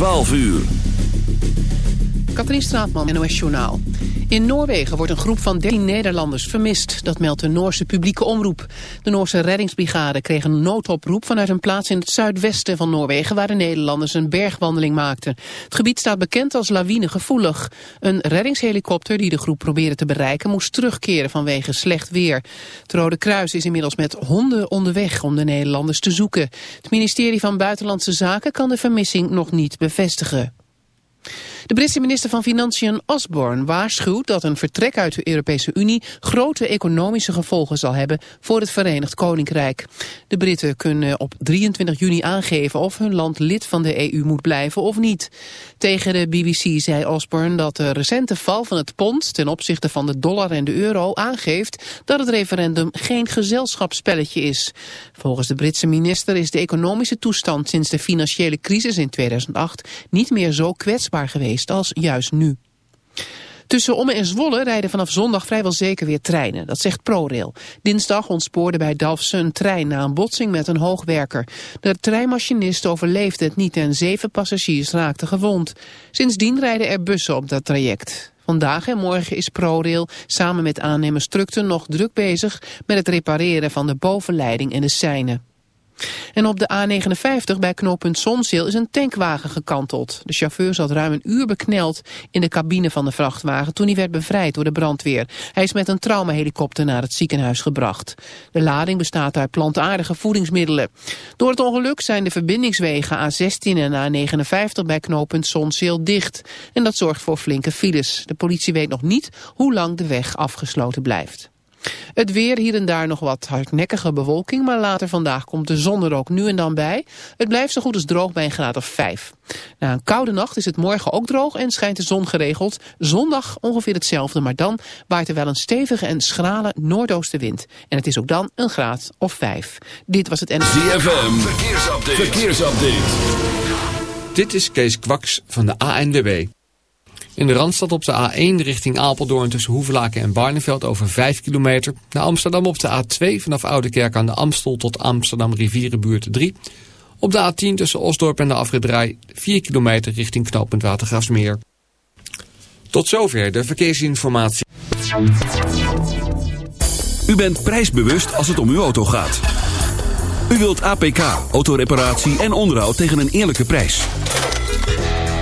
12 uur. Katrien Straatman, NOS Journaal. In Noorwegen wordt een groep van 13 Nederlanders vermist. Dat meldt de Noorse publieke omroep. De Noorse reddingsbrigade kreeg een noodoproep vanuit een plaats in het zuidwesten van Noorwegen... waar de Nederlanders een bergwandeling maakten. Het gebied staat bekend als lawinegevoelig. Een reddingshelikopter die de groep probeerde te bereiken... moest terugkeren vanwege slecht weer. Het Rode Kruis is inmiddels met honden onderweg om de Nederlanders te zoeken. Het ministerie van Buitenlandse Zaken kan de vermissing nog niet bevestigen. De Britse minister van Financiën Osborne waarschuwt dat een vertrek uit de Europese Unie grote economische gevolgen zal hebben voor het Verenigd Koninkrijk. De Britten kunnen op 23 juni aangeven of hun land lid van de EU moet blijven of niet. Tegen de BBC zei Osborne dat de recente val van het pond ten opzichte van de dollar en de euro aangeeft dat het referendum geen gezelschapsspelletje is. Volgens de Britse minister is de economische toestand sinds de financiële crisis in 2008 niet meer zo kwetsbaar geweest als juist nu. Tussen Ommen en Zwolle rijden vanaf zondag vrijwel zeker weer treinen. Dat zegt ProRail. Dinsdag ontspoorde bij Dalfsen een trein na een botsing met een hoogwerker. De treinmachinist overleefde het niet en zeven passagiers raakten gewond. Sindsdien rijden er bussen op dat traject. Vandaag en morgen is ProRail samen met aannemers Strukten nog druk bezig met het repareren van de bovenleiding en de seinen. En op de A59 bij knooppunt Zonzeel is een tankwagen gekanteld. De chauffeur zat ruim een uur bekneld in de cabine van de vrachtwagen toen hij werd bevrijd door de brandweer. Hij is met een traumahelikopter naar het ziekenhuis gebracht. De lading bestaat uit plantaardige voedingsmiddelen. Door het ongeluk zijn de verbindingswegen A16 en A59 bij knooppunt Zonzeel dicht. En dat zorgt voor flinke files. De politie weet nog niet hoe lang de weg afgesloten blijft. Het weer, hier en daar nog wat hardnekkige bewolking, maar later vandaag komt de zon er ook nu en dan bij. Het blijft zo goed als droog bij een graad of 5. Na een koude nacht is het morgen ook droog en schijnt de zon geregeld. Zondag ongeveer hetzelfde, maar dan waait er wel een stevige en schrale noordoostenwind. En het is ook dan een graad of 5. Dit was het NLV. ZFM, verkeersupdate. verkeersupdate. Dit is Kees Kwaks van de ANWB. In de Randstad op de A1 richting Apeldoorn tussen Hoevelaken en Barneveld over 5 kilometer. Naar Amsterdam op de A2 vanaf Oudekerk aan de Amstel tot Amsterdam Rivierenbuurt 3. Op de A10 tussen Osdorp en de Afrit 4 kilometer richting knooppunt. Tot zover de verkeersinformatie. U bent prijsbewust als het om uw auto gaat. U wilt APK, autoreparatie en onderhoud tegen een eerlijke prijs.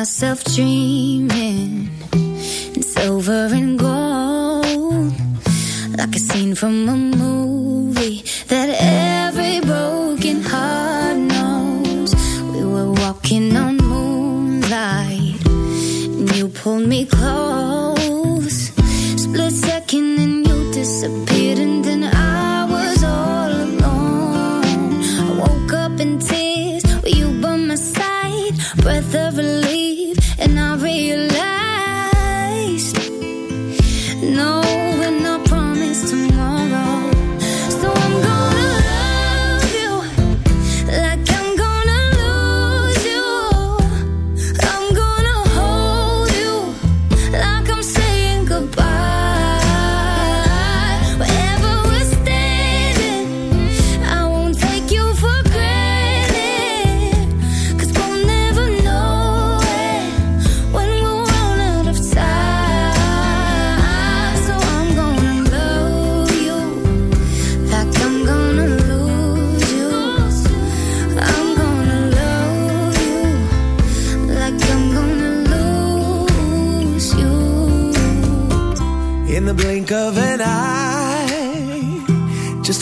myself dreaming in silver and gold, like a scene from a movie that every broken heart knows. We were walking on moonlight, and you pulled me close.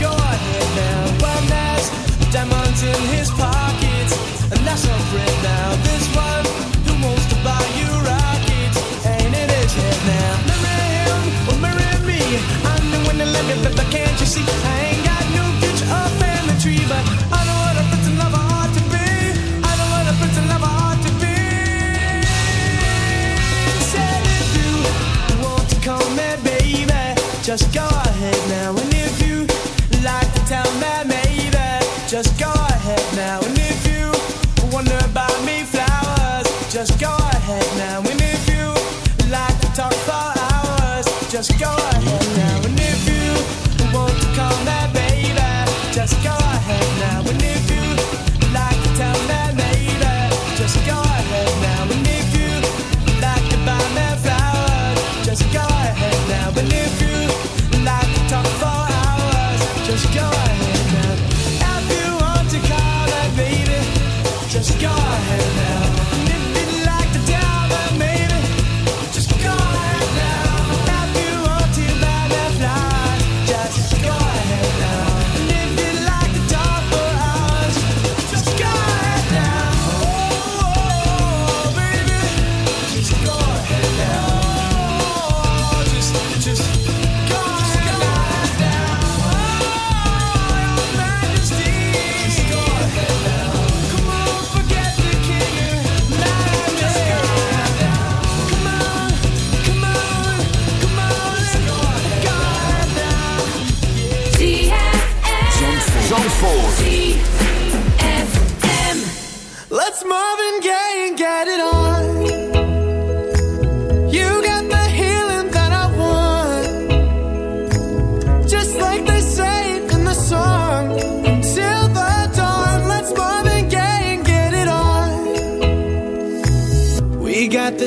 God.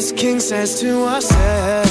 This king says to ourselves.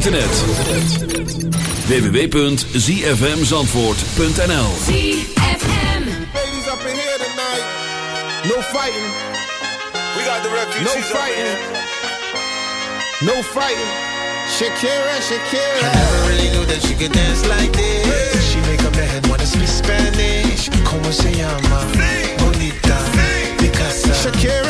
Internet. www.zfmzandvoort.nl ZFM. Ladies up in here tonight. No fighting. We got the refugees No up in fighting. No fighting. Shakira, Shakira. I never really knew that she could dance like this. She make a man wanna speak Spanish. Como se llama? Bonita. Shakira, Shakira.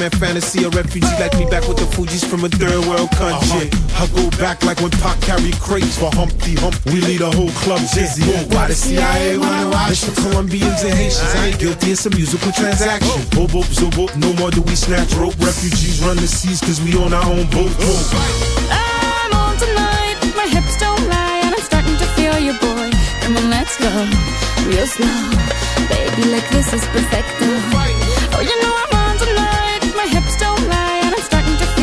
Sexy, I fantasy. A refugee like me back with the Fuji's from a third world country. I go back like when Pac carried crates for Humpty Hump. We lead a whole club dizzy. Why the CIA wanna watch the Colombians and Haitians? I ain't guilty, it's a musical transaction. Boop, boop, zo, boop, no more do we snatch rope. Refugees run the seas cause we own our own boat. I'm on tonight, my hips don't lie, and I'm starting to feel you, boy. Come on, let's go, real slow. Baby, like this is perfect. Oh, you know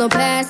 No past.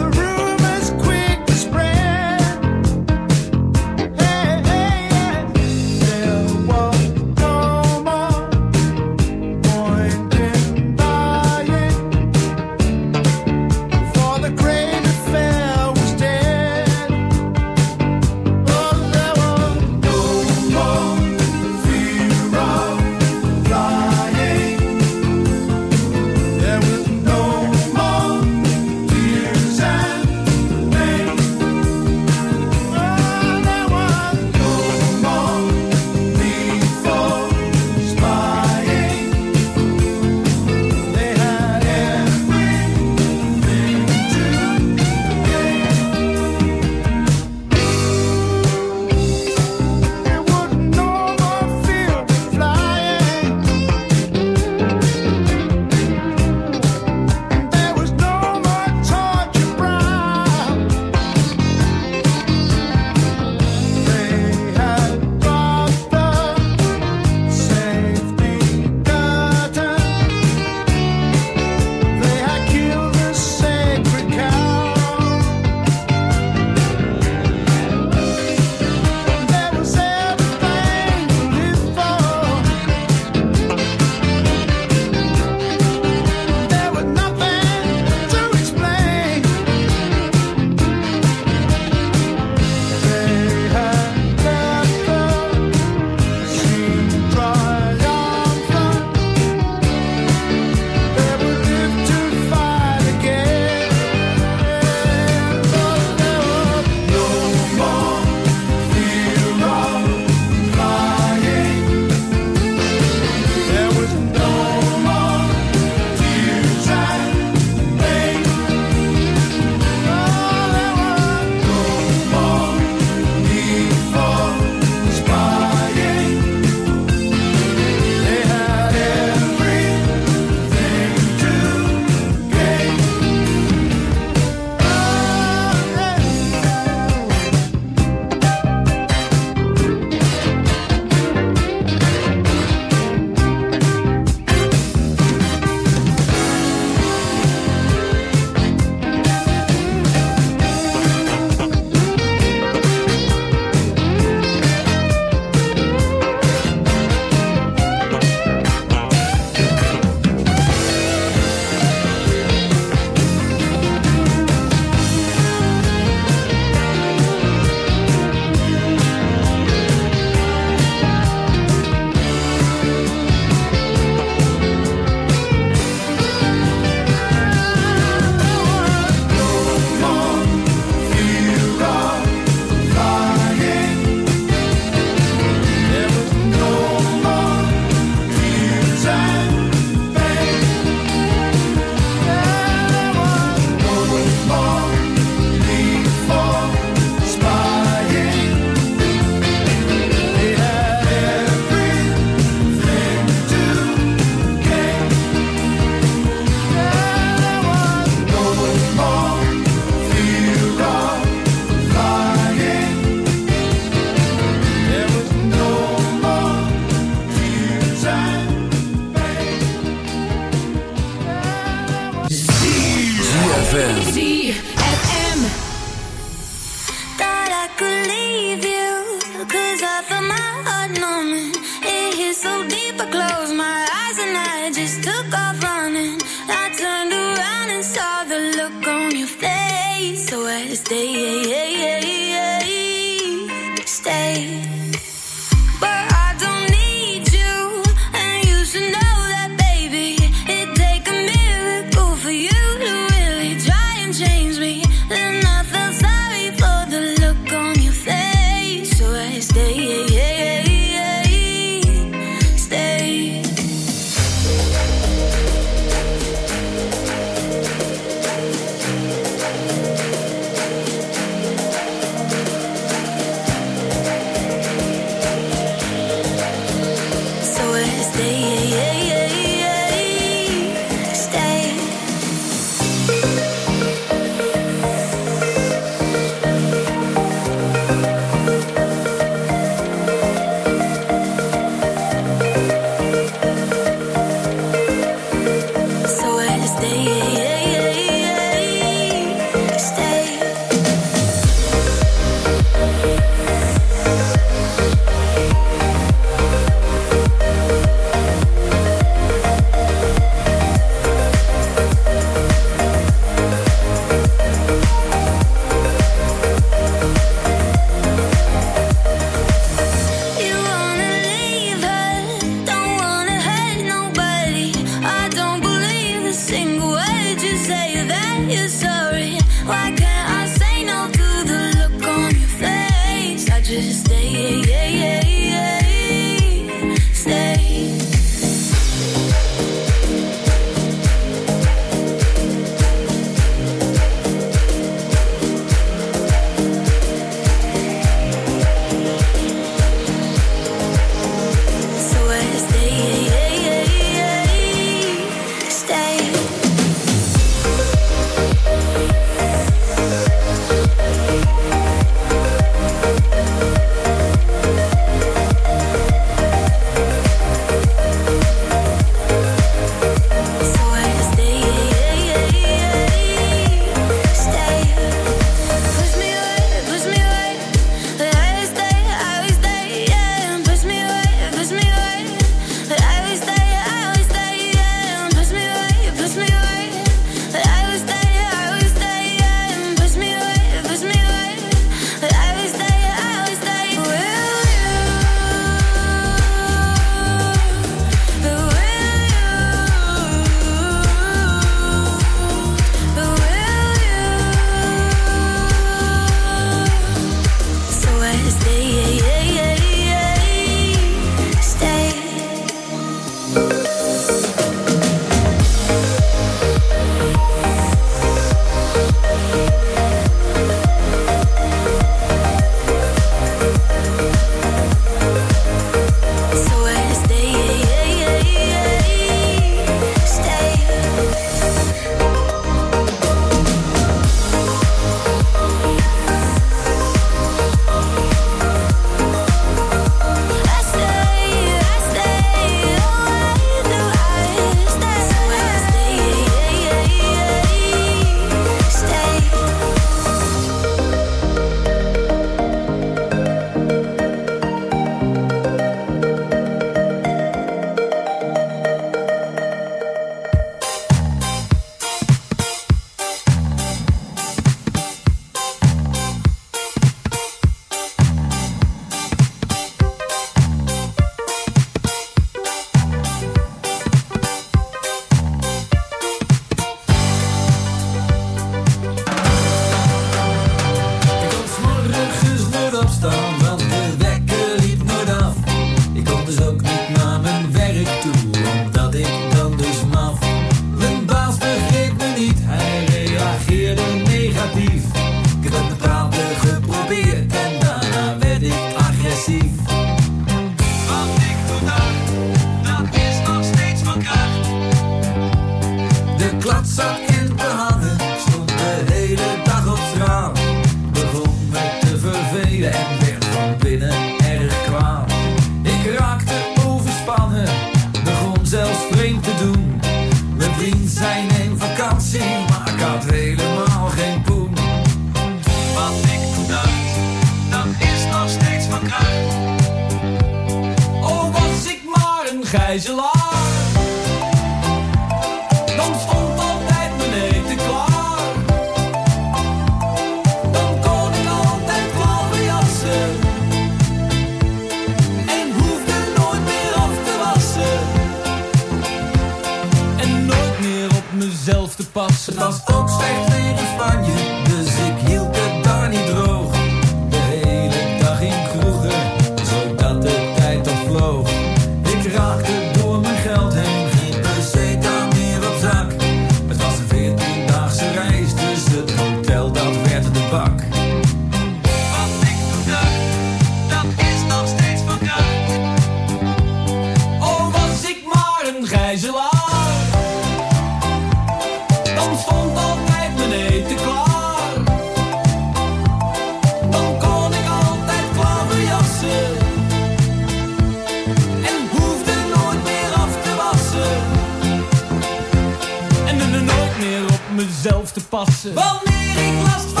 Passen. Wanneer ik last van